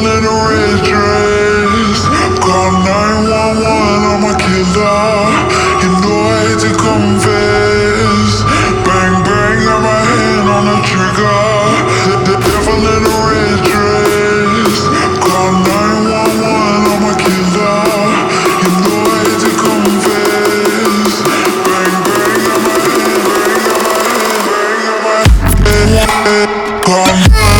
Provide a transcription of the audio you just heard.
all in a red dress. Call 911, I'm a killer. You know I hate to confess. Bang, bang, got my hand on the trigger. The, devil in a red dress. Call 911, I'm a killer. You know I hate to confess. Bang, bang, got my hand, bang, got my hand, bang, got my hand. Call